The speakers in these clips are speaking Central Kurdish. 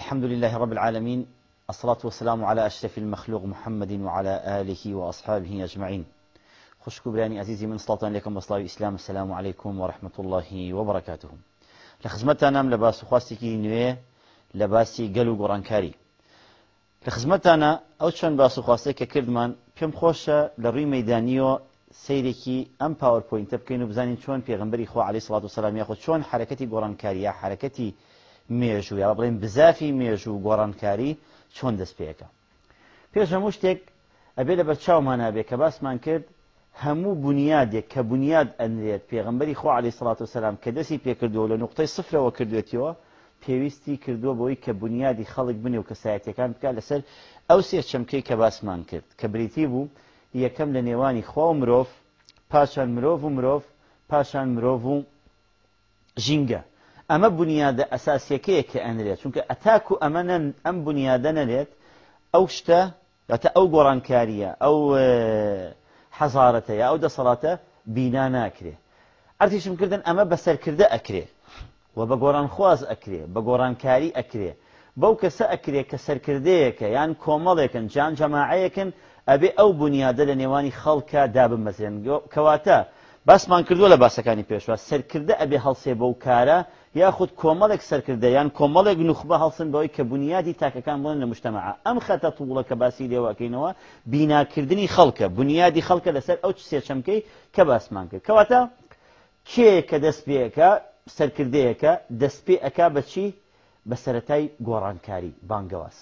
الحمد لله رب العالمين الصلاة والسلام على أشرف المخلوق محمد وعلى آله وأصحابه أجمعين خوش كبراني عزيزي من صلاة عليكم وصلاة الإسلام السلام عليكم ورحمة الله وبركاته لخزمتنا لباس خواستي كي نوية لباسي قلو قرانكاري لخزمتنا ئەو چەند باسوخواستەی کە کردمان من بيوم لە لروي ميدانيو سیرێکی ئەم پاوەپۆینتە بکەین و بزانین چۆن پێغمبەری خۆ عليه الصلاة والسلام سلامی شون حركتي حرکەتی گۆڕانکاریە حرکەتی مێژوو یا بڵێن بزافی مێژوو و گۆڕانکاری چۆن دەست پێەکە پێش هەموو شتێک ئەبێ لە بەر چاومانابێ کە باسمان کرد هەموو بنیادێک کە بنیاد ئەنرێت پێغمبەری خۆ علی سڵات و سەسلام کە دەستی پێکردووە لە نقطەی سفرەوە کردوێتەوە پێویستی کردووە بۆی کە بنیادی خەڵک بنی و کەسایەتەکان بکات لەسەر ئەو سێ چەمکەی کە باسمان کرد کە بریتی بوو یەکەم لە نێوانی خوا و مرۆڤ پاشان مرۆڤ و مرۆڤ پاشان مرۆڤ و ژینگە ئەمە بنیادە ئەساسیەکەیە کە ئەنرێت چونکە ئەتاکو ئەمە ئەم بنیادە نەرێت ئەو شتە لەتە ئەو گۆڕانکاریە ئەو حەزارەتەیە ئەو دەسەڵاتە بینا ناکرێ ئەرتیشم کردن ئەمە بەسەرکردە ئەکرێ و بە گۆران خواز ئەکرێ بە گۆڕانکاری ئەکرێ بەو کەسە ئەکرێ کە سەرکردەیەکە یان کۆمەڵێکن جان جەماعەیەکن ئەبێ ئەو بنیادە لە نێوانی خەڵکە دابم مەزێن کەواتە باسمان کردووە لە باسەکانی پێشوە سەرکردە ئەبێ هەڵسێ بەو کارە یاخود کۆمەڵێک سەرکردە یان کۆمەڵێک نوخبە هەڵسن بەوەی کە بنیادی تاکەکان بڵن لە مشتتەمە ئەم خەتە تووڵە کە باسی لێواکەینەوە بیناکردنی خەڵکە بنیادی خەڵکە لەسەر ئەو سێچەمکەی کە باسمان کرد کەواتە کێ کە دەست پێەکە سەرکردەیەەکە دەست پێ ئەک بەچی بە سەتای گۆڕانکاری بانگەواز.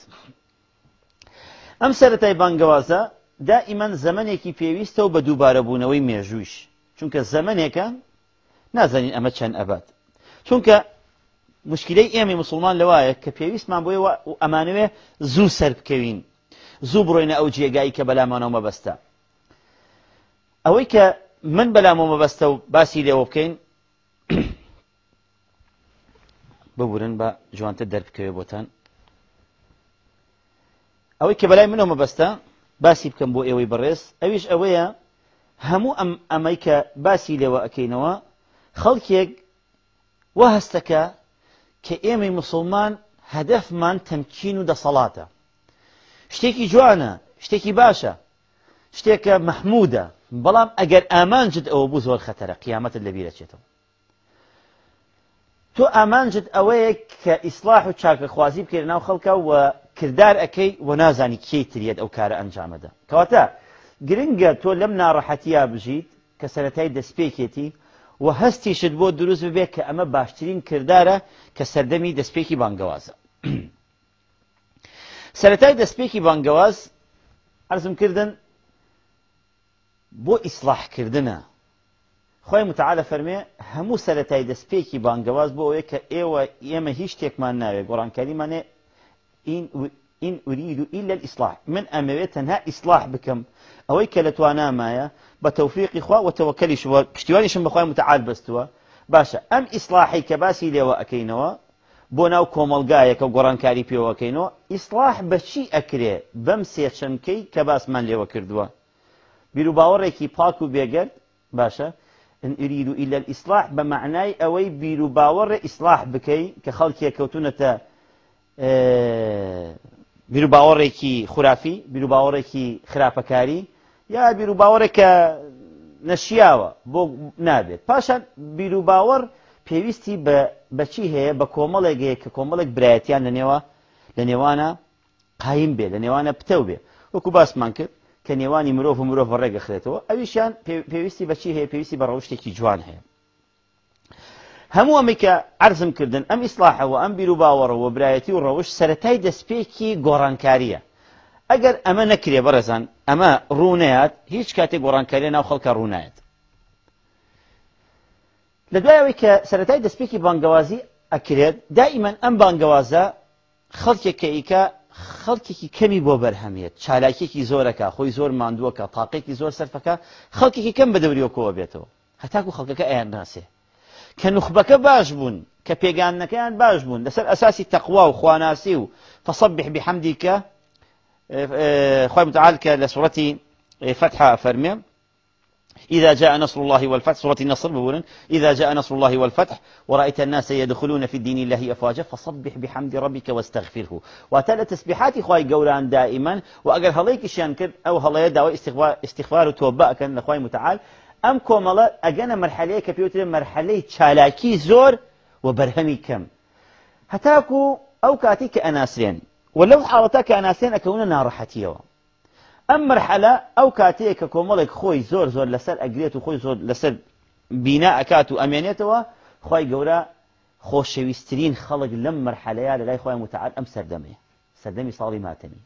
ئەم سەتای بانگەوازە دائیمان زەمنێکی پێویستە و بە دووبارە بوونەوەی مێژوویش چونکە زەمنێکە نازانین ئەمە چەند ئەبات چونکە مشکلەی ئێمە مسلمان لەوایە کە پێویستمان بۆی ئەمانوێ زوو سەر بکەوین زوو بڕۆینە ئەو جێگایی کە بەلامانەوە مەبەستە ئەوەی کە من بەلامەوە مەبەستە و باسی لێەوە بکەین ببورن بە جوانتە دەربکەوێ بۆتان ئەوەی کە بەلای منەوە مەبەستە باسی بکەم بۆ ئێوەی بەڕێز ئەویش ئەوەیە هەموو ئەم ئەمەی کە باسی لێەوە ئەەکەینەوە خەڵکێک وە هەستەکە کە ئێمەی مسلمان هەدەفمان تەمکین و دەسەڵاتە شتێکی جوانە شتێکی باشە شتێکە مەحمودە بەڵام ئەگەر ئامانجد ئەوە بوو زۆر خەتەرە قیامەتت لەبیرەچێتەوە تۆ ئامانجد ئەوەیە کە ئیسلاح و چاکەخوازی بکرێن ناو خەڵکە و کردار ئەەکەی و نازانی کێی ترێت ئەو کارە ئەنجامەدە کەواتە گرنگە تۆ لەم ناڕەحەتیا بژیت کە سەتای دەستپێکێتی و هەستیشت بۆ دروست ببێت کە ئەمە باشترین کردارە کە سەردەمی دەستپێکی بانگەوازە سەتای دەستپێکی بانگەواز ئەرزم کردن بۆ ئیسلاحکردنە خۆی متعاە فەرمێ هەموو سەتای دەستپێکی بانگەواز بۆ ئەوەیە کە ئێوە ئێمە هیچ شتێکمان ناوێت گۆڕانکاریمانێ إن أريد إلا الإصلاح من أمرتنها إصلاح بكم أوي لتوانا مايا بتوفيق إخوة وتوكلي شوى بشتواني شم بخواي متعال بستوى باشا أم إصلاحي كباسي لوا أكينوا بوناو کۆمەلگایەکە و گۆڕانکاری پێوەکەینەوە وأكينوا إصلاح بشي أكري بمسي سێچەمکەی كباس باسمان لێوە کردووە بیرروباوەڕێکی پاک و باكو باشە باشا إن أريد إلا الإصلاح بمعنى أوي بیرروباوەڕێ ئیسلاح إصلاح بكي خەڵکیە كوتونة آه، بیرروباوەڕێکی خوراپی بیرروباوەڕێکی خراپەکاری یا بیرروباوەڕێک کە نەشیاوە بۆ نابێت پاشان بیرروباوەڕ پێویستی بەچی هەیە بە کۆمەڵێکەیە کە کۆمەڵێک برایەتیان لە نێوە لە نێوانە قایم بێ لە نێوانە پتەو بێ وەکو باسمان کرد کە نێوانی مرۆڤ و مرۆڤ ڕێگەخرێتەوە ئەویشان پێویستی بەچی هەیە پێویستی بە ڕەوشتێکی جوان هەیە هەموو ئەمێکە ئەرزم کردن ئەم ئیسلاحەوە ئەم بیر و باوەڕەوە برایەتی و ڕەوش سەتای دەستپێکی گۆڕانکاریە ئەگەر ئەمە نەکرێ بەڕێزان ئەمە ڕوونەیەات هیچ کاتێک گۆڕانکاریە ناو خەڵکە ڕوونایەت لە دوایەوەی کە سەتای دەستپێکی بانگوازی ئەکرێت دائیمەن ئەم بانگوازە خەڵکێک کە ئیکە خەڵکێکی کەمی بۆ بەرهەمێت چالاکێکی زۆرەکە خۆی زۆر ماندووەکە تاقێکی زۆر سەرفەکە خەڵکێکی کەم بەدەوریەوەکەوە بێتەوە هەتاکو خەڵکەکە ئەیان ناسێت كنخبة كباجبون باش كان باجبون پێگانەکەیان أساسي تقوى وخواناسي فصبح بحمدك اه، اه، خوي متعال كلسورة اه، فتحة فرمي إذا جاء نصر الله والفتح سورة النصر بقول إذا جاء نصر الله والفتح ورأيت الناس يدخلون في دين الله أفواجا فصبح بحمد ربك واستغفره وتلا تسبيحات خواي قولان دائما وأقل هليك شان كر أو هلا يدعو استغفار, استغفار كان لخواي متعال ئەم کۆمەڵە ئەگەنە مەرحەلەیە کە پێوترێت مەرحەلەی چالاکی زۆر و بەرهەمی کەم هەتاکو ئەو کاتی کە ئەناسرێن و لەو حاڵەتا کە ئەناسێن ئەکەونە ناڕەحەتیەوە ئەم مەرحەلە ئەو کاتەیە کە کۆمەڵێک خۆی زۆر زۆر لەسەر ئەگرێت و خۆی زۆر لەسەر بینا ئەکات و ئەمێنێتەوە خی گەورە خۆشەویستترین خەڵک لەم مەرحەلەیە لە لای خۆی متعاال ئەم سەردەمێ سەردەمی ساڵی ماتەمی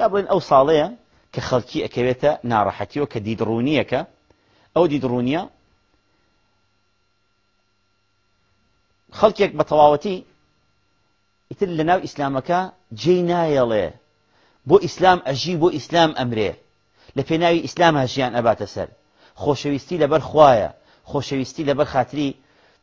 یا بڵێن ئەو ساڵەیە کە خەڵکی ئەکەوێتە ناڕەحەتیەوە کە دیدڕوونیەکە او دي درونيا خلقك بطواوتي اتل لنا اسلامك جينا يلي بو اسلام اجي بو اسلام امري لفيناوي اسلام هجيان ابات اسر خوشويستي لبر خوايا خوشويستي لبر خاطري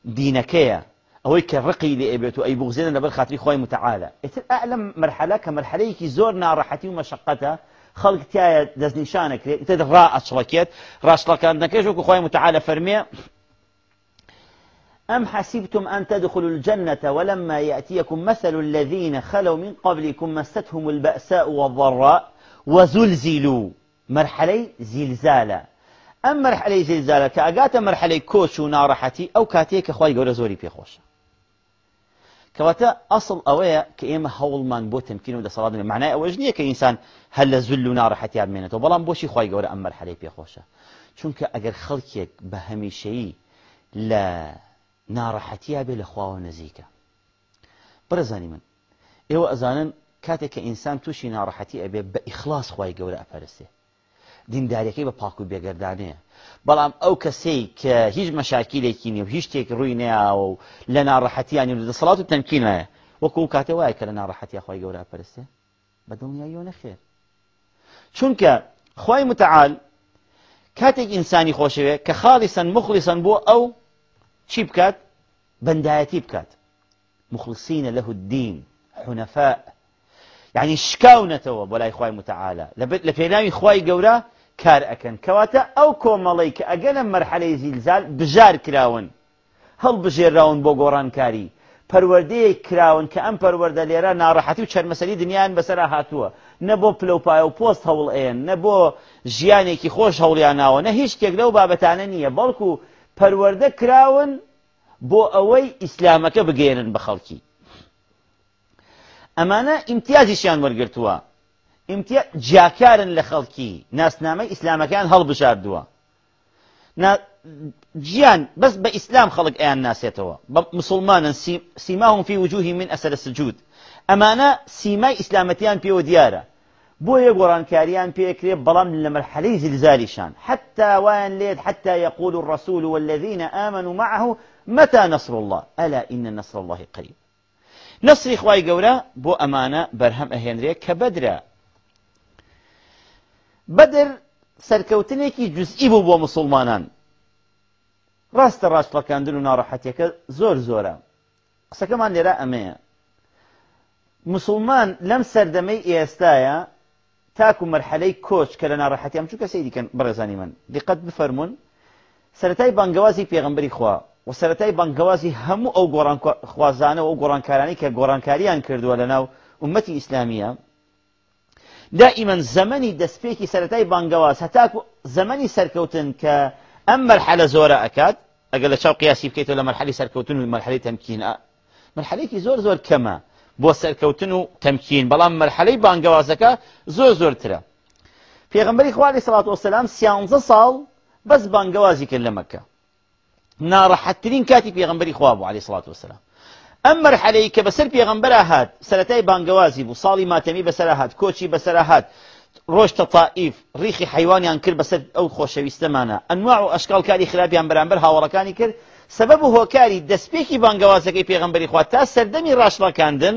دينكيا اوي كرقي لابيت اي بغزين لبر خاتري خوي متعالى اتل اعلم مرحله كمرحله كي زورنا راحتي ومشقتها خلق تایە دەستنیشانە تدرى تێت ڕا ئەچڵەکێت ڕاشڵەکان نەکەش وەکو خۆی أم حسبتم أن تدخلوا الجنة ولما يأتيكم مثل الذين خلوا من قبلكم مستهم البأساء والضراء وزلزلوا مرحلة زلزالة أم مرحلة زلزالة كأجات مرحلة كوش ونارحتي أو كاتيك خويا قول زوري بيخوش کەواتە ئەسڵ ئەوەیە کە ئێمە هەوڵمان بۆ تمکین و دەسەڵات بێ معنای ئەوەش نییە کە ئینسان هەل لە زول و ناڕەحەتیان مێنێتەوە بەڵام بۆشی خی گەورە ئەمەەر حەلی پێخۆشە چونکە ئەگەر خەڵکێک بە هەمیشەیی لە ناڕەحەتیا بێ لە خواوە نزیکە برەزانی من ئێوە ئەزانن کاتێک کە ئینسان تووشی ناڕەحەتی ئەبێ بە ئیخلاص خی گەورە ئەپەرستێ دینداریەکەی بە پاک و بێگەردانەیە بەڵام ئەو کەسەی کە هیچ مەشاکیلێکی نیە و هیچ شتێک ڕووی نەیاوە و لە ناڕەحەتیانی و دەسەڵات و تەمکینایە وەکو کاتێ وایە کە لە ناڕەحەتی خی گەورە پەرستێ بە دڵنیاییەوە نەخێر چونکە خی متعاال کاتێک ئینسانی خۆشەوێت کە خاڵیسەن مخلیسەن بۆ ئەو چی بکات بەندایەتی بکات مخلصینە لەه الدین حنەفاء یعنی شکاونەتەوە بەلای خی متعاالە لە پێناوی خی گەورە کار ئەەکەن کەواتە ئەو کۆمەڵی کە ئەگە لە مەرحەلەی زیلزال بژار کراون هەڵبژێراون بۆ گۆڕانکاری پەروەردەیە کراون کە ئەم پەروەەردە لێرە ناڕەحەتی و چەرمەسەری دنیایان بەسرا هاتووە نە بۆ پلوپایە و پۆست هەوڵ ئێن نە بۆ ژیانێکی خۆش هەوڵیانناوە نە هیچ شتێک لەو بابەتانە نییە بەڵکو پەروەەردە کراون بۆ ئەوەی ئیسلامەکە بگێنن بە خەڵکی ئەمانە ئیمتیازیشیان وەرگرتووە ناس نامي اسلام لە خەڵکی بشار دوا نا جیان بس باسلام خلق خەڵک ئەیان ناسێتەوە بە مسلمانن سیماهم فی وجوهی من السجود سجود ئەمانە سیمای ئیسلامەتیان پێوە قرآن بۆیە گۆڕانکاریان پێکرێ بلام لمرحله زلزالي زلزالیشان حتى وان لێت حتى يقول الرسول والذين آمنوا معه متى نصر الله ألا إن نصر الله قريب نصر خوای گەورە بو امانه برهم ئەهێنرێ كبدره بەدر سەرکەوتنێکی جزئی بوو بۆ مسلمانان ڕاستە ڕاشتەکاندن و ناڕەحەتەکە زۆر زۆرە قسەکەمان لێرە ئەمەیە مسلمان لەم سەردەمەی ئێستایە تاکو مەرحەلەی کۆچ کە لە ناڕەحەتیان چووکە سی دیکەن بەڕێزانی من دقت بفەرمونون سەتای بانگوازی پێغمبری خوا و سەتای بانگوازی هەموو ئەو گۆڕان خوازانە و گۆڕانکارانی کە گۆڕانکاریان کردووە لەناو ومەتی ئیسلامیە دائما زمانی دەستپێکی سەتای بانگەوە هەتاکو زمانی سەرکەوتن کە ئەم مەرحلە زۆرە ئەکات ئەگەر لە چاو قیاسی بکەیتەوە لە مەرحلی زور زور كما بو مەرحلێکی تمكين زۆر مرحله بۆ سەرکەوتن و زور بەڵام في غمبري زۆر صلى الله خوالی وسلم وسلام سیانزە ساڵ بەس بانگەوازی کرد لە مەکە ناڕەحەتترین کاتی پێغمبەری خواب و علی سڵات وسلام ئەم مەرحەلەی کە بەسەر پێغەمبەرە هات سەتای بانگوازی بوو ساڵی ماتەمی بەسەر هات کۆچی بەسەر هات ڕۆشتە تائیف ریخی حیوانیان کرد بەسەر ئەو خۆشەویستەمانە ئەنواع و ئەشکالکاری خراپیان بەرامبەر هاوڵەکانی کرد سبب و هۆکاری دەستپێکی بانگوازەکەی پێغمبەری خوا تا سەردەمی ڕاشڵەکاندن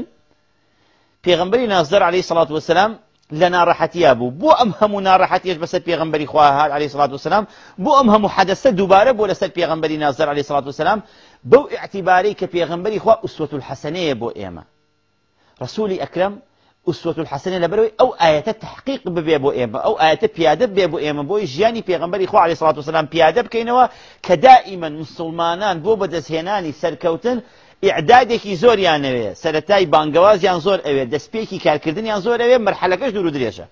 پێغمبەری نازدەر عليه سڵات وسلام لنا راحتي ابو بو امهم ناراحتي بس بيغنبري خواه عليه الصلاه والسلام بو امهم حدث حدثت دوباره بو لسد بيغنبري نازر عليه الصلاه والسلام بو اعتباري كبيغنبري خوا اسوه الحسنيه بو ايما رسولي اكرم اسوه الحسنة لبروي او ايه التحقيق ببي ابو ايما او ايه بيادب ببي بو ايما بو جياني بيغنبري خوا عليه الصلاه والسلام بيادب كينوا كدائما مسلمانان بو بدس هناني سركوتن ئعدادێکی زۆریانەوێ سەتای بانگوازیان زۆر ئەوێ دەستپێکی کارکردنیان زۆر ئەوێ مەرحەلەکەش دوور و درێژە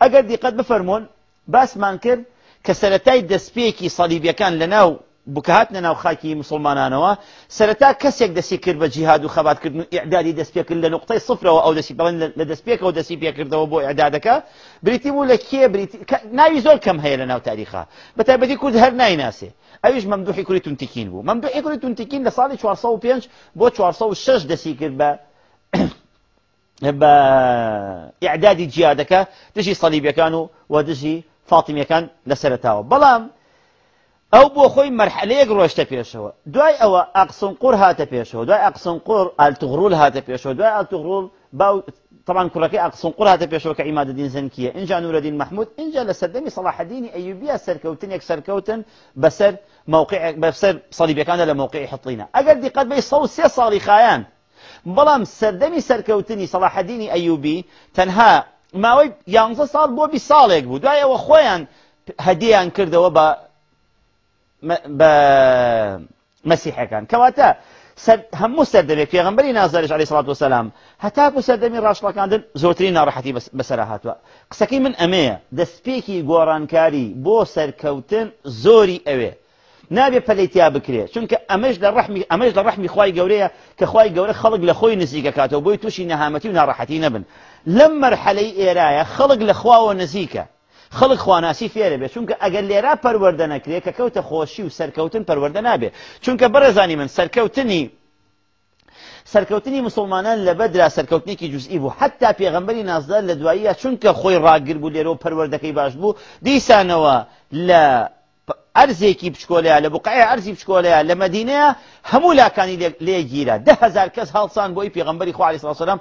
ئەگەر دیقەت بفەرمونون باسمان کرد کە سەتای دەستپێکی سەلیبیەکان لە ناو بکهاتنە ناو خاکی سرتا سەرەتا کەسێک دستی کرد بە جیهاد و خبرات کرد کرد اعدادی نقطه صفر و آو دستی بلند کرد دەستپێکرد لە نقطەی سفرەوە ئەو دەستی بڵند لە دەستپێکەوە دەستی پێکردەوە بۆ ئعدادەکە کم هیلا لە کێ بته بدی کەم هر لە ناسه ایش ممدوحی کرد تون تکین بو ممدوحی کرد تون تکین لصالی چهار تونتیکین لە ساڵی چهار بۆ شش دستی کرد با با اعدادی بە که دشی صلیبی کانو و دشی فاطمی کان لسرتا و بلام او ئەو بۆ خۆی مەرحەلەیەک ڕۆشتە پێشەوە دوای ئەوە ئەقسنقور هاتە پێشەوە دوای ئەقسنقور ئالتوغرول هاتە پێشەوە دوای التغرول با طبعا کرکی كلكي أقصن قرها تبيشوا كعماد الدين زنكية إن انجا نور الدين محمود انجا لسدم صلاح الدين ایوبیا سرکوتن یک سرکوتن بسر موقع بسر کان له موقع حطینا اگر دی قد بی صوت سی صاري خیان بلام سدم سركوتني صلاح الدين ایوبی تنها ما وی یانزە سال بو بی سالک او خویان هدیه ان کرده و با بە مەسیحەکان کەواتە هەموو سەردەمێک پێغمبەری نازارش علی سڵات وسلام هەتا بۆ سەردەمی ڕاشڵەکاندن زۆترین ناڕەحەتی بەسەر هاتووە قسەکەی من ئەمەیە دەستپێکی گۆڕانکاری بۆ سەرکەوتن زۆری ئەوێ نابێ پەلیتیا بکرێت چونکە ئەمەش لە ڕحمی ئەمەش لە ڕحمی خی گەورەیە کە خی گەورە خەڵک لە خۆی نزیکەکاتەوە بۆی تووشی نەهامەتی و ناڕەحەتی نەبن لەم مەرحەلەی ئێرایە خەڵک لە خواوە نزیکە خەڵک خواناسی فێرە بێت چونکە ئەگەر لێرا پەروەەردە نەکرێت کە کەوتە خۆشی و سەرکەوتن پەروەەردە نابێت چونکە بەرەزانی من سەرکەوتنی سەرکەوتنی مسلمانان لە بەدرا سەرکەوتنێکی جزئی بوو حتا پێغمبەری نازدار لە دواییە چونکە خۆی ڕاگر بوو لێرەوە پەروەردەکەی باش بوو دیسانەوە لە ئەرزێکی بچکۆلەیە لە بقعی ئەرزی بچکۆلەیە لە مدینەیە هەموو لاکانی لێگیرە ده هزار کەس هەڵسان بۆی پێغمبەری خوالی سلام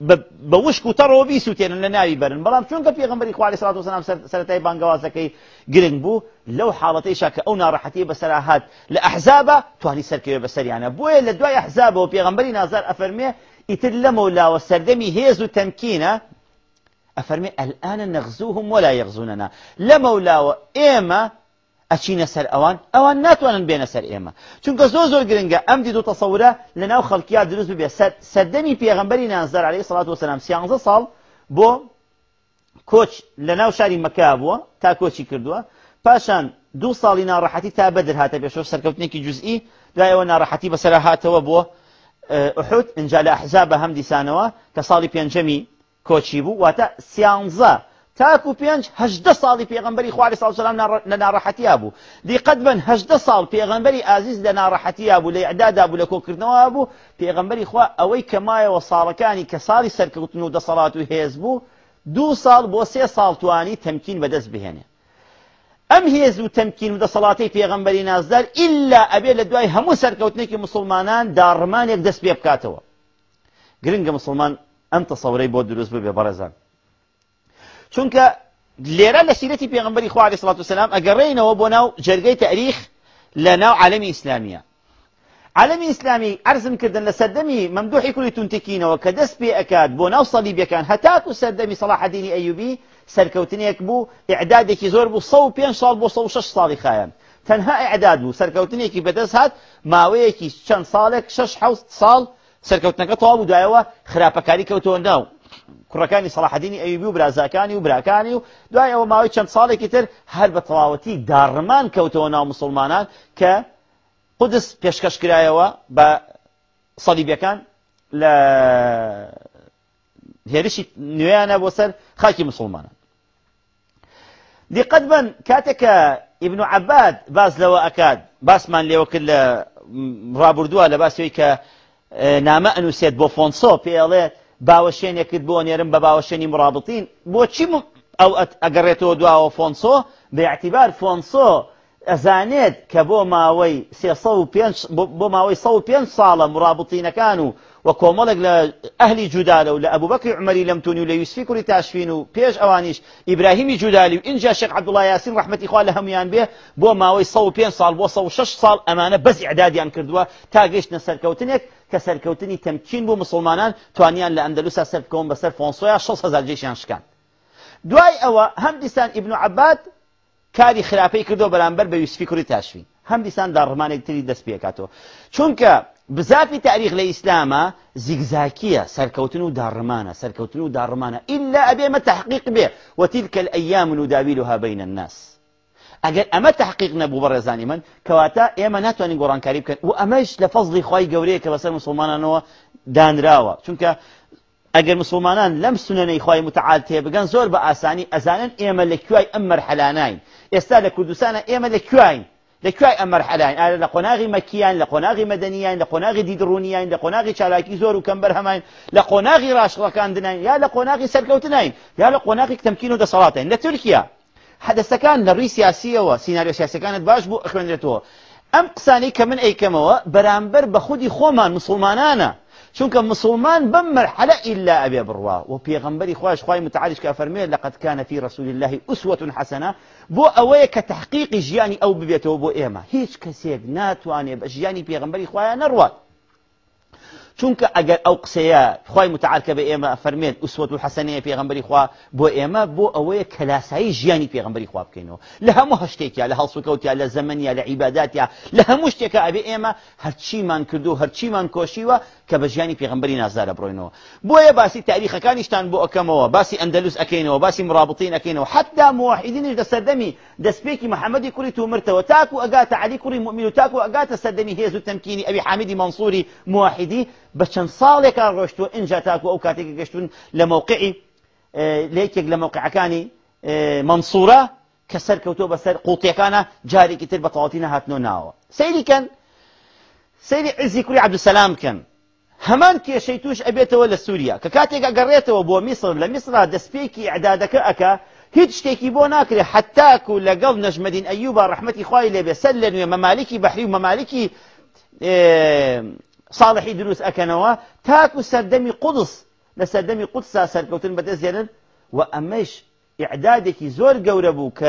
بوشكو ترو و تەڕەوە بیسووتێنن لە ناوی بەرن بەڵام چونکە پێغمبەری خوالی سرات وسلام سەتای بانگوازەکەی گرنگ بوو لەو حاڵەتەیشا کە ئەو ناڕەحەتی بە سەراهات لە ئەحزابە توانی سەرکەوێ بەسەریانە بۆیە لە دوای ئەحزابەوە پێغمبەری نازار ئەفەرمێ ئیتر لەمە لاوە سەردەمی هێز و تەمکینە ئەفەرمێ ئەلانە ولا يغزوننا لمولا وإيما أشينا سر أوان أوان ناتوان بين سر إما شنك زور زور قرنجا أمدي دو تصورة لناو خلقيا دروز ببيا سد سدني في أغنبري نانزر عليه الصلاة والسلام سيانزا صال بو كوش لناو شاري مكابو تا كوشي كردوا فاشان دو صالينا راحتي تا بدر هاتا بيشوف سر كوتنيكي جزئي لا يوا راحتي بسرا هاتا وبو أحوت اه، إن جال أحزاب هم دي سانوا كصالي بينجمي كوشي بو واتا سيانزا تاکو پێنج هەدە ساڵی پێغمبەری خواری ساوسلام لە ناڕەحەتیا بوو دیقەت بن هەدە ساڵ پێغمبەری ئازیز لە ناڕەحەتیا بوو لە عدادا بوو لە کۆکردنەوە بوو پێغمبەری خوا ئەوەی کەمایەوە ساڵەکانی کە ساڵی سەرکەوتن و دەسەڵات و هێز بوو دوو ساڵ بۆ سێ ساڵتوانی تەمکین بەدەست بهێنێ ئەم هێز و تەمکین و دەسەڵاتی پێغمبەری نازدار ئللا ئەبێ لە دوای هەموو سەرکەوتنێکی مسلمانان داڕمانێک دەست پێ بکاتەوە گرنگە مسلمان ئەم تەسەورەی بۆ دروست بێ بەڕێزان چونك ليرا لسيرة بيغنبري خواه عليه الصلاة والسلام اقررين وابوناو جرغي تاريخ لناو عالمي اسلاميه عالمي إسلامي عرزم كردن لسدمي ممدوحي كل تنتكين وكدس بي أكاد بوناو صليبي كان هتاكو سدمي صلاح الدين أيوبي سركوتني أكبو إعدادك زور بو صو بيان صال بو صو شش صالي خايا تنها إعداد بو سركوتني أكي بدس هات كي شان صالك شش حوص صال سركوتنك طوابو دعوة خرابة كاري كوتو ناو کوڕەکانی سەلاحدینی ئەویبی و برازاکانی و براکانی و دوای ئەوە ماوەی چەند ساڵێکی تر هەر بە تەواوەتی داڕمان کەوتەوە ناو مسلمانان کە قودس پێشکەشکرایەوە بە سەلیبیەکان لە هێرشی نوێیانە بۆ سەر خاکی مسلمانان دیقەت بن کاتێککە ئیبن و عباد باز لەوە ئەکات باسمان لێوە کرد لە ڕابردووە لە باسەوەی کە نامە ئەنووسێت بۆ فۆنسۆ پێڵێت باوشين يكد بو نيرم باوشين مرابطين بو تشي او اقريتو دوا او فونسو باعتبار فونسو ازانيد كبو ماوي سي صو بو ماوي صو بينس صالة مرابطين كانوا وكومولك لأهلي جدالة ولا أبو بكر عمري لم توني ولا يوسف كوري تاشفينو بيش أوانيش إبراهيم جدالي وإن جاء الشيخ عبد الله ياسين رحمة إخوة لهم يان به بو ماوي صو بينس صال بو صو شش صال أمانة بس إعدادي أنكردوا تاقيش نسر كوتنك کە سەرکەوتنی بو بۆ مسلمانان توانیان لە ئەندەلوسا سەرکەون بەسەر فۆنسۆیا 6 جيش انشكان دواي ئەوە همدسان دیسان عباد کاری خراپەی کردو برانبر بە یوسفی کوری تاشوین هەم دیسان داڕمانێک تری دەست پێکاتەوە چونکە بزافی تاریخ لە ئیسلامە زیگزاکیە سەرکەوتن و داڕمانە سەرکەوتن و داڕمانە ئللا ئەبێمە تحقیق بێ بین الناس ئەگەر اما تحقیق نەبوو بە ڕێزانیمان کەواتە ئێمە ناتوانین گۆڕانکاری بکەن و ئەمەش لە فەزلی خی گەورەیە کە بەسەر مسلمانانەوە دانراوە چونکە ئەگەر مسلمانان لەم سنەی خی متعاال تێ بگەن زۆر بە ئاسانی ئەزانن ئێمە لە کوای ئەمەەر حەلاناین ئێستا لە کوردستانە ئێمە لە کوین لەکوای ئەمەەر حەلاین ئالە لە قۆناغی مەکییان لە قۆناغی مەدەنیان لە قۆناغی دیدڕونیان چالاکی و کەمبەر هەماین لە قۆناغی ڕاشڕەکاندنین یا لە قۆناغی یا لە قۆناغی و حدەستەکان لەڕووی سيناريو سياسي كانت باش بو خوێنرێتەوە ئەم قسانی کە من ئەیکەمەوە برامبر بخودي خودی خۆمان مسلمانانە كان مسلمان بمرحلة إلا أبي بروا وبيغمبري خواش خواي متعالج كأفرمير لقد كان في رسول الله أسوة حسنة بو أوي كتحقيق جياني أو ببيته بو إيما هيش كسيق ناتواني بجياني بيغمبري خوايا نروات چونك اگر او قسيا خواي متعال كبه ايما فرميد اسوات الحسنية پیغمبری خوا بو ايما بو اوه کلاسای جياني پیغمبری خواب كينو لهمو هشتيكيا لهل سوكوتيا لزمنيا لعباداتيا لهموشتيكا ابي ايما هرچي من كردو هرچي من كوشيوا كبه جياني پیغمبری نازار بروينو بو اي باسي تاريخ اکانشتان بو اكموا باسي اندلس اكينو باسي مرابطين اكينو حتى موحدين اجد سردمي دسبيكي محمدي كوري تومرتو تاكو اقات علي كوري مؤمن تاكو اقات سردمي هيزو تمكيني ابي حامدي منصوري موحدي بە چەند ساڵێکا ڕۆشتووە ئینجا تاکو ئەو کاتێکی گەشتون لە مووقعی لەیەکێک لە مووقعەکانی مەمسوورە کە سەرکەوتۆ بەسەر قوڵتیەکانە جارێکی تر بە تەواتی نەهاتنۆ ناوە سەیریکەن سەیری عزی کوری عبدوسەسلام بکەن هەمان کێشەی توش ئەبێتەوە لە سووریا کە کاتێک گەڕێتەوە بۆ میسر لە میسرا دەستپێکی عدادەکە ئەکە هیچ شتێکی بۆ ناکرێت حتاکو لەگەڵ نەژمەدین ئەیوب بە ڕحمەتی خی لێبێ سەر لە نوێ مەمالکی بەحری و مەمالکی صالحي دروس أكنوا تاكو سردمي قدس لسردمي قدس سركوتن بتزيلا وأمش إعدادك زور جوربو ك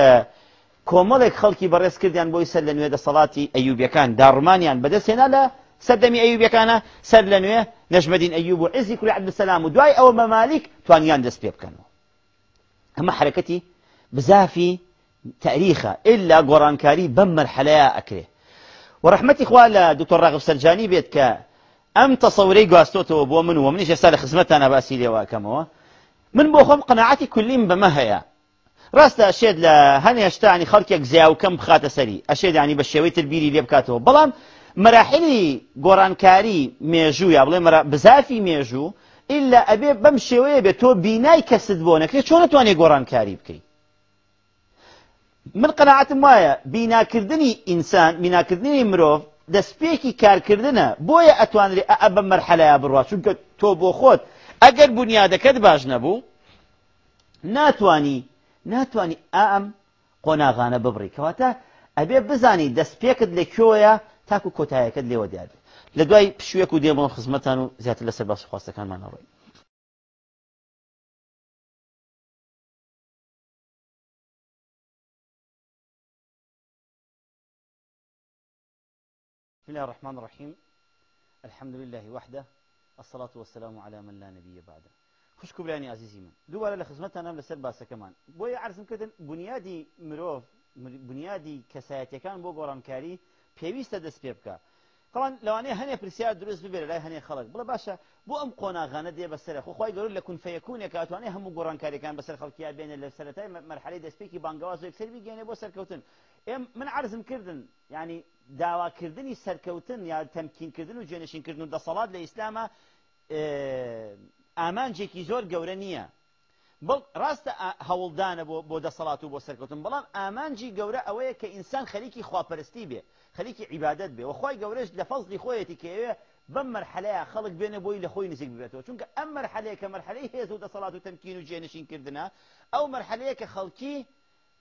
كمالك خلكي برس كرديان بوي سر لنوية دا صلاة أيوب يكان دارمانيان بدس هنا لا سردمي أيوب يكان سر نجم الدين أيوب وعزي كل عبد السلام ودواي أو ممالك توانيان دس بيب كانوا أما حركتي بزافي تاريخه إلا قرانكاري بمر حلايا أكله ورحمتي إخوالا دكتور راغب سرجاني بيتك ئەم تەسەورەی گواستۆتەوە بۆ من و منیش ئێستا لە خزمەتانە باسی لێواکەمەوە من بۆ خۆم قەنەعاتی کولیم بەمە هەیە ڕاستە ئەشێت لە هەنێشتانی خەڵکێک زیاوکەم بخاتە سەری ئەشێت ینی بە شێوەی تربیری لێ بکاتەوە بەڵام مەراحلی گۆڕانکاری مێژوویە بڵێ بزافی مێژوو ئللا ئەبێ بەم شێوەیە بێت تۆ بینای کەست بۆ نەکرێت چۆن توانێت گۆڕانکاری بکەیت من قەنەعاتم وایە بیناکردنی ئینسان بیناکردنی مرۆڤ دەستپێکی کارکردنە بۆیە ئەتوانری ئە بە مەرحەلەیە بڕوا چونکە تۆ بۆ خۆت ئەگەر بنیادەکەت باش نەبوو ناتانی ناتانی ئەم قۆناغانە ببڕی کەواتە ئەبێ بزانی دەستپێکت لە کۆیە تاکو کۆتایەکەت لێوە دیارێت لە دوای پشوێک و دێمەوە خزمەتان و زیاتر لەسەر باس خواستەکانمانەڕۆی بسم الله الرحمن الرحيم الحمد لله وحده الصلاة والسلام على من لا نبي بعده خوشک بلانی عزيزي من دووارە لە خزمەتانە لەسەر باسەکەمان بۆیە عرزم کردن بنیادی مرۆڤ بنیادی کەسایەتەکان بۆ گۆڕانکاری پێویستە بيويستا دس بيبكا طبعا لەوانەیە هەنێ پرسیار دروست ببێت لای هەنێ خەڵک بڵە باشە بۆ ئەم قۆناغانە دێ بەسەر خۆخوای گەور لە کونفەیەکوونێک هم قران كاري كان خەڵکییا بێنێ بين سەرەتای مرحلة دەستپێکی بانگواز و یەکسەر بیگەێنێ بۆ سەرکەوتن ئێم من عرزم كردن يعني داواکردنی سەرکەوتن یا تەمکینکردن و جێنشینکردن و دەسەڵات لە ئیسلامە ئامانجێکی زۆر گەورە نییە ڕاستە هەوڵدانە بۆ دەسەڵات و بۆ سەرکەوتن بەڵام ئامانجی گەورە ئەوەیە کە ئینسان خەریکی خواپەرستی بێ خەریکی عیبادت بێ وخوای گەورەش لە فەزلی خۆیەتی کەوێ بەم مەرحەلەیە خەڵک بێنە بۆی لە خۆی نزیک ببێتەوە چونکە ئەم مەرحەلەیە کە مەرحەلەی هێز و دەسەڵات و تەمکین و جێنشین کردنە ئەو مەرحەلەیە کە خەڵکی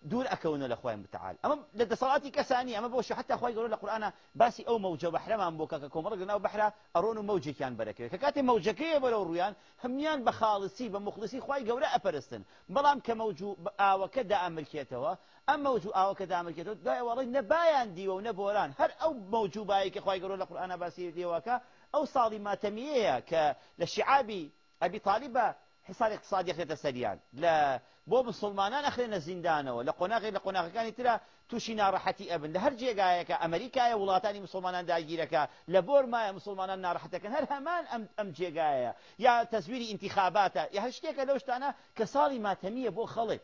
دور اكون الاخوان المتعال اما لدى صلاتي كثانيه اما بوش حتى اخوي يقولون القران باسي او موجه بحرم ام بوكا كومرق او بحر ارون موجه كان بركه ككات موجه كي بلو ريان هميان بخالصي بمخلصي اخوي قورا افرستن بلام كموجو ا آه، وكدا ملكيته او موجو او آه، كدا ملكيته دا والله نبايان دي ونبوران هر او موجو بايك اخوي يقولون القران باسي دي وكا او صالما تميه ك لشعابي ابي طالبه حصار اقتصادي خيت السريان لا بۆ مسلمانان ئەخرێنە زیندانەوە لە قۆناغی لە قۆناغەکانی ترا تووشی ناڕەحەتی ئەبن لە هەر جێگایەکە ئەمریکایە وڵاتانی مسلمانان داگیرەکە لە بۆرمایە مسلمانان ناڕەحەتەکەن هەر هەمان ئەم جێگایە یا تەزویری ئینتیخاباتە یا هەر شتێکە لەو شتانە کە ساڵی ماتەمیە بۆ خەڵک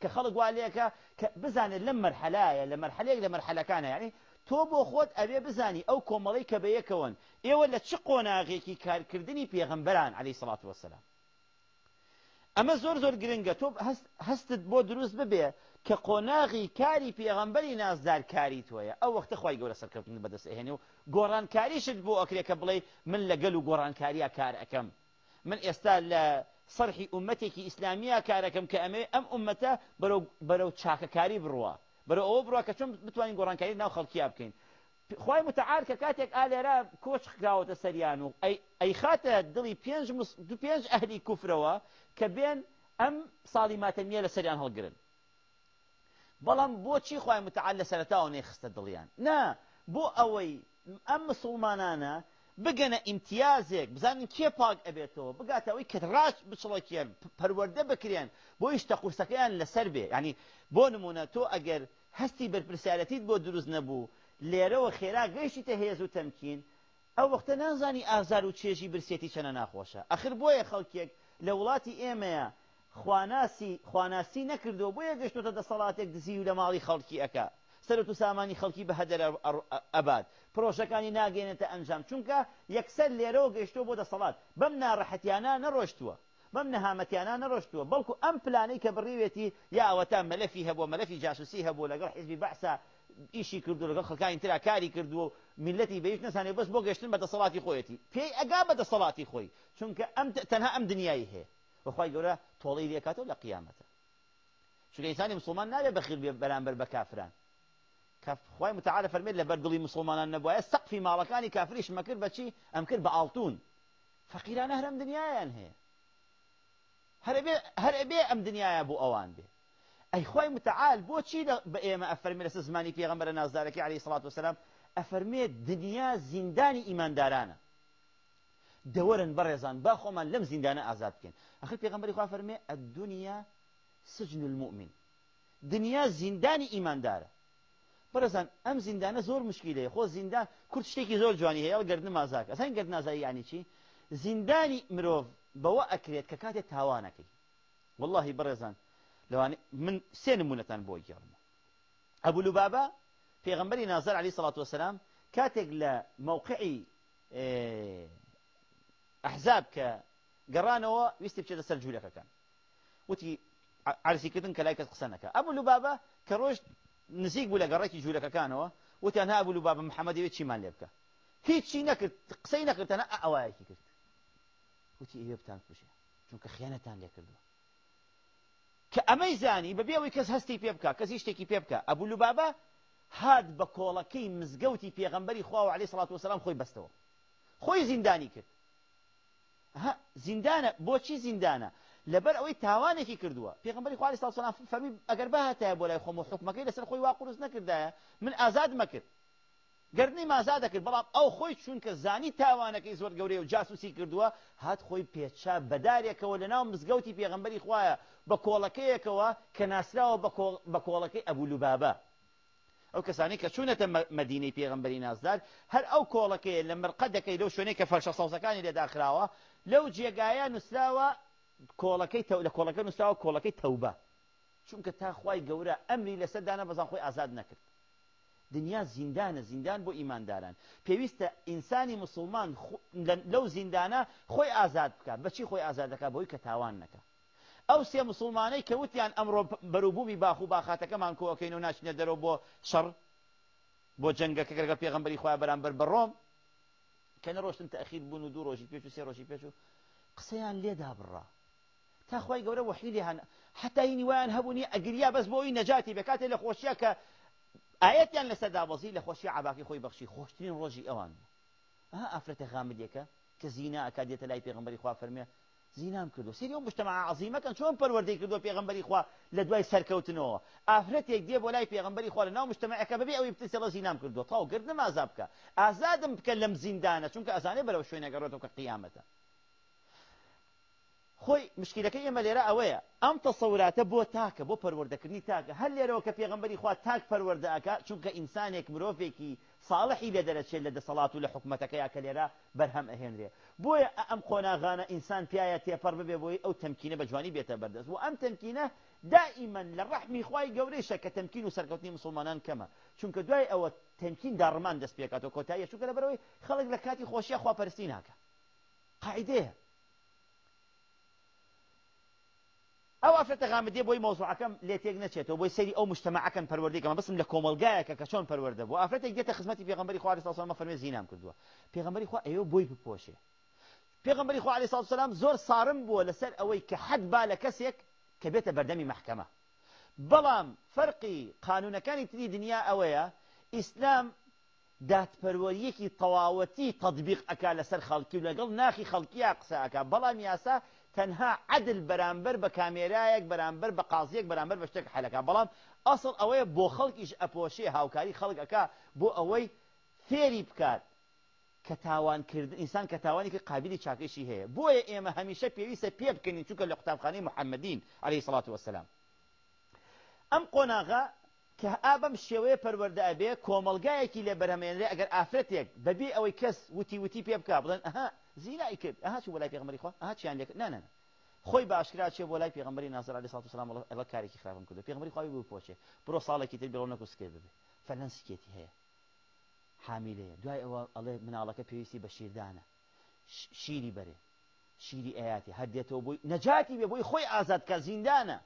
کە خەڵک والەیەەکە بزانێت لەم مەرحەلایە لە مەرحلەیەک لە مەرحلەکانە یعنی تۆ بۆ خۆت ئەوێ بزانی ئەو کۆمەڵی کە بەیەکەون ئێوە لە چ قۆناغێکی کارکردنی پێغمبەران علی سڵات وەسلام ئەمە زۆر زۆر گرنگە تۆ هەستت بۆ دروست ببێ کە قۆناغی کاری پێغەمبەری نازدارکاری تۆیە ئەو وەختە خی گەورە سەرکەوتن بەدەستهێنێ و گۆڕانکاریشت بۆ ئەکرێ کە بڵێ من لەگەل و گۆڕانکاریە کار ئەەکەم من ئێستا لە سەرحی ئومەتێکی ئیسلامیە کارەکەم کە ئەمێ ئەم ئومەتە بەرەو چاکەکاری بڕوە بەرە ئەوە بڕوا کە چۆن بتوانین گۆڕانکاری ناو خەڵکییا بکەین خی متعار کە کاتێک ئالێرا کۆچ خراوەتە سەریان و ئەی خاتە دڵی پێنج دو پێنج ئەهلی کوفرەوە کە بێن ئەم ساڵی ماتەمیە لە سەریان هەڵگرن بەڵام بۆچی خی متعال لە سەرتاوە نێخستە دڵیان نا بۆ ئەوەی ئەم مسلمانانە بگەنە ئیمتیازێک بزانین کێ پاک ئەبێتەوە بگاتەوەی کە ڕاش بچڵکیان پەروەەردە بکرێن بۆ یشتە قورسەکەیان لەسەر بێ ینی بۆ نمونە تۆ ئەگەر هەستی بەرپرسیارەتیت بۆ دروست نەبوو لێرەوە خێرا گەیشتیتە هێز و تەمکین ئەو وەختە نازانی ئازار و چێژی برسێتی چەنە ناخۆشە ئەخر بۆیە خەڵکێک لە وڵاتی ئێمەیە خواناسی خواناسی نەکردو بۆیە گەشتوتە دەسەڵاتێک دزی و لە ماڵی خەڵکی ئەکا سەرت و سامانی خەڵکی بە هەدەر ئەبات پرۆشەکانی ناگەێنێتە ئەنجام چونکە یەکسەر لێرەوە گەشتۆ بۆ دەسەڵات بەم ناڕەحەتیانە نەڕۆشتووە بەم نەهامەتیانە نەڕۆشتووە بەڵکو ئەم پلانەی کە بڕیوێتی یا ئەوەتان مەلەفی هەبوو مەلەفی جاسوسی هەبوو لەگەڵ حیزبی بەسا ئیشی کردو لەگە خەکانی تررا کاری کردووە و میلەتی بەیش نەسانێ بەس بۆ گەشتن بەدە سەڵاتی خۆیەتی پێی ئەگا بەدە سەڵاتی خۆی چونکە ئەم تەنها ئەم دنیای هەیە بەخوای گەورە تۆڵی لێکاتەوە لە قیامەتە چونکەئسانی مسلمان نابێ بەخیر بێ بەرامبەر بە کافران کافخوای متعاە فەرمێت لە بەردڵی مسلمانان نەبواە سەقفی ماڵەکانی کافریش مەکرد بەچی ئەم کرد بە ئاڵتون فەقیرانە هەرم دنیایان هەیە هەر ئەبێ ئەم دنیاە بۆ ئەوان بێت أي خوي متعال إيه، أفرمي لسي زماني في غمبر زمانی پێغەمبەرە عليه الصلاة والسلام أفرمي ئەفەرمێ زنداني زیندانی دارانا دورا بەڕێزان با لم زندانا زیندانە ئازاد بکەن في غمبر خوا أفرمي الدنيا سجن المؤمن دنيا زنداني إيمان دارا برزان أم زندانا زور مشكلة خو زندان كل زۆر زور جواني هيا مازاکە ئەسان أسان نازایی ینی يعني زیندانی زنداني مروف ئەکرێت أكريت کاتێک تاوانەکەی والله برزان. لەوان من سێ نمونەتان بۆ ابو ئەبوو لوبابە پێغمبەری نازر علی سڵات وسلام کاتێک لە مووقعی ئەحزاب اه، کە گەڕانەوە ویستی بچێتە سەر جوولەکەەکان وتی عرسیکردن کە لای کەس قسەنەکە ئەبوو لوبابە کە ڕۆژ نزیک بوو لە گەڕێکی جوولەکەەکانەوە وتیان هابوو لوبابە محەممەدەوێت چیمان لێ بکە هیچی نەکرد قسەی نەکردەنە ئەوایەکی کرد وتی ئێوێ بتان کوشێ چونکە خیانەتان لێ کردووە کە ئەمەی زانی بەبێ ئەوەی کەس هەستی پێ بکە کەسی شتێکی پێ بکە ئەبولو بابە هات بە کۆڵەکەی مزگەوتی پێغمبەری خواوە علی سڵات وسلام خۆی بەستەوە خۆی زیندانی کرد زیندانە بۆچی زیندانە لەبەر ئەوەی تاوانێکی کردووە پێغمبەری خوالی ساڵ سلام فەرمی ئەگەر بەهاتە بۆ لای خۆم و حکمەکەی لەسەر خۆی وا قرس نەکردایە من ئازاد مەکرد گەرنی مازا دەکرد بەڵام ئەو خۆی چونکە زانی تاوانەکەی زۆر گەورەی و جاسوسی کردووە هات خۆی پێچا بەدارێکەوە لەناو مزگەوتی پێغمبەری خویە بە کۆڵەکەیەکەوە کە ناسراوە بە کۆڵەکەی ئەبولوبابە ئەو کەسانی کە چوونەتە مدینەی پێغمبەری نازدار هەر ئەو کۆڵەکەی لە مرقە دەکەی لەو شوێنەی کە فەرشە ساوزەکانی لێداخراوە لەو جێگایە نووسراوە کۆڵەکەی لە کۆڵەکە نووسراوە کۆڵەکەی تەوبە چونکە تاخوای گەورە ئەمری لەسەردانە بەزان خۆی ئازاد نەکرد دنیا زیندانە زیندان بۆ ئیمانداران پێویستە ئینسانی مسلمان لەو زیندانە خۆی ئازاد بکە بەچی خۆی ئازادەکە بۆی کە تاوان نەکە ئەو سێ مسلمانەی کە وتیان ئەمڕۆ بەروبوومی باخ و باخاتەکەمان کۆکەین و ناچینە دەرەوە بۆ شەڕ بۆ جەنگەکە کەگە پێغمبەری خۆی بەرامبەر بە ڕۆم کە نەڕۆشتن تەخیر بوون و دوو ڕۆژی پێچ و سێ ڕۆژی پێچ و قسەیان لێدا بڕە تاخوای گەورە وحیلی هەن حتاینی وایان هەبوونی ئەگریا بەس بۆی نەجاتی بکاتێ لە خۆشیە کە ئاەتیان لە سەدابەزی لە خۆشی عباکی خۆی بەخشی خۆشترین ڕۆژی ئەوان ها ئافرەتە خامدیەکە که زینا اکادیت دێتە لای پێغمبەری خوا فەرمیە زینام کردو سری ئەو بشتەما عزیمەکەن چۆن پەروەردەی کردو پێغمبەری خوا لە دوای افرت یک دیب و لای پێغمبەری خوا لە ناو مشتمەکە ببێ ئەوی بتسەڵە زینام کردو تاو گردن ئازاب بکە ئازادم بکە لەم زیندانە چونکە ئەزانێ بەرەو شوێنەگەڕێتەوە کە قیامەتە خۆی مشکلەکەی ئێمە لێرە ئەوەیە ئەم تەسەوراتە بۆ تاکە بۆ پەروەردەکردنی تاکە هەر لێرەوە کە پێغمبەری خوا تاک پەروەردەکە چونکە ئینسانێک مرۆڤێکی ساڵحی لێ دەرەچێت لە دەسەڵات و لە حکوومەتەکەی کە لێرە بەرهەم ئەهێنرێ بۆیە ئەم قۆناغانە ئینسان پیاە تێپەر ببێ بۆی ئەو تەمکینە بە جوانی بێتە بەردەست و ئەم تەمکینە دائیمەن لە ڕەحمی خی گەورەیشە کە تەمکین و سەرکەوتنی مسلمانان کەمە چونکە دوای ئەوە تەمکین داڕمان دەست پێکات و کۆتاییە چونکە لە بەرەوەی خەڵک لە کاتی خۆشیە خواپەرستی ناکە قاعدەیە ئەو ئافرەتە غامدێ بۆی مۆزوعەکەم لێ تێک نەچێتەوە بۆی سەری ئەو مشتمەعەکەم پەروەردەکەمە بسم لە کۆمەلگایەکە کە چۆن پەروەردە بۆ ئافرەتێک دێتە خزمەتی پێغمبەری خوارد ساسەمە فەرمێ زینام کردووە پێغمبەری خوا ئەوە بۆی بپۆشێ پێغمبەری خوا علی ساسەسلام زۆر زور صارم بو ئەوەی کە حەد با لە کەسێک کە بێتە بەردەمی محکەمە بەڵام فەرقی قانونەکانی تری دنیا ئەوەیە ئیسلام دادپەروەریەکی تەواوەتی تەطبیق ئەکا لەسەر خەڵکی و لەگەڵ ناخی خەڵکیە قسە ئەکا بەڵام تەنها عدل بەرامبەر بە کامێرایەک بەرامبەر بە قازیەک بەرامبەر بە شتێک حەلەکە بەڵام ئەسڵ ئەوەیە بۆ خەڵکیش ئەپۆشێ هاوکاری خەڵکەکە بۆ ئەوەی فێری بکات کە تاوانکردن ئینسان کە تاوانی کە قابلی چاکیشی هەیە بۆیە ئێمە هەمیشە پێویستە پێ بکەین چووکە لە قوتابخانەی محەممەدین عليه سڵات وسلام ئەم قۆناغا کە ئابم شێوەیە پەروەەردە ئەبێ کۆمەلگایەکی لێ بەرهمێنرێ ئەگەر ئافرەتێک بەبی ئەوەی کەس وتی وتی پێ بک بڵێن ئەها زیینای کرد ئەها چوو بۆ لای پێغمەری خۆ ئەها چیان لێک نانە خۆی باشکرا چێ بۆ لای پێغمبەری ناصر علیه الصلاه والسلام ئەڵە کارێکی خراپم کرد پێغمبەری خۆی بوو پۆچێ بڕۆ ساڵێکی تر بێڵ نەکو سکێ ببێ فەلەنسکێتی هەیە حامیلەیە دوای ئەوە ئەڵێ مناڵەکە پێویستی بە شیردانە شیری بەرێ شیری ئاياتی هەردێتەوە بۆی نەجاتی بێ بۆی خۆی ئازادکە زیندانە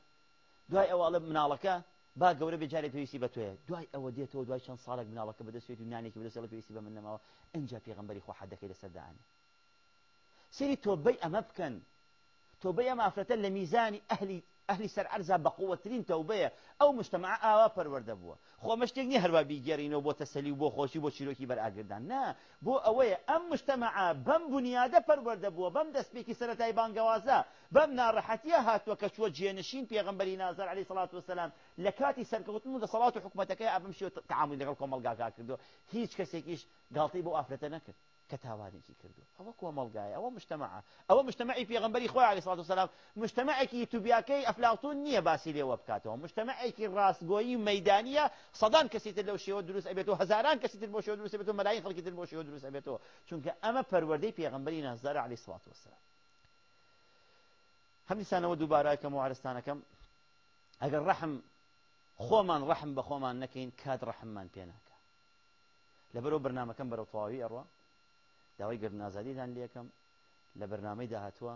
دوای ئەوە ئەڵێ مناڵەکە با گەورە بێجارێت پێویستی بە توێ دوای ئەوە دێتەوە دوای شان صالح چەند ساڵک مناڵەکە بەدەستێت و نانێکی بەدەسەڵ پێویستی بە منەوە ئەجا پێغمبەری خۆ حەدەکەی لەسەردانێ سری تۆبەی ئەمە بکەن تۆبەی ئەمە ئافرەتە لە میزانی ئەهلی ئەهلی سەر ئەرزا بە قووەترین تەوبەیە ئەو مشتمع ئاوا پەروەەردە بووە خۆ مەشتێک نیە هەروە بیگەڕینەوە بۆ تەسەلی بۆ خۆشی بۆ چیرۆکی بەراگردان نا بۆ ئەوەیە ئەم مشتمع بەم بنیادە پەروەەردە بووە بەم دەستپێکی سەتای بانگەوازە بەم ناڕەحەتیە هاتووە کە چوە جێنشین پێغمبەری نازار علی سڵات وسلام لە کاتی سەرکەوتن و دەسەڵات و حکوومەتەکەی ئەبم شێ تعامی لەگەڵ کۆمەلگاکا کردو هیچ کەسێکیش گاڵتی بۆ ئافرەتە نەکرد كتاباني كردو او كو ملغاي او مجتمع او مجتمعي في غنبري اخويا عليه الصلاه والسلام مجتمعي تبياكي افلاطون ني باسيلي وبكاتو مجتمعي كي راس راسغوي ميدانيه صدان كسيت لو شيو دروس ابيتو هزاران كسيت لو شيو دروس ابيتو ملايين خلق كسيت لو شيو دروس ابيتو چونك اما پروردي في غنبري نظر عليه الصلاه والسلام همي سنه ودوباره كم وارستانه كم اگر رحم خومن رحم بخومن نكين كاد رحمان بيناك لبرو برنامج كم برطواوي اروى داوای گردنازادیدان لەکەم لە بەرنامەی داهتووە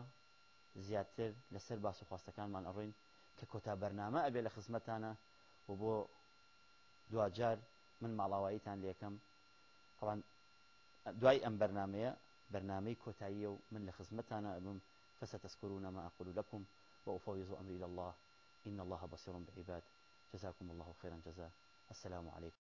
زیاتر لسر باس و خواستەکانمان ئەڕۆین کە کۆتا بەرنامە ئەبێ لە خزمەتانە و بو دوجار من ماڵاواییتان لیکم طبعا دوای ام برنامه برنامه کۆتاییە و من لخزمتانا خزمەتانە ئەبم فستذكرون ما أقول لكم وأفوض أمري إلى الله إن الله بصير بعباد جزاكم الله خيرا جزاء السلام عليكم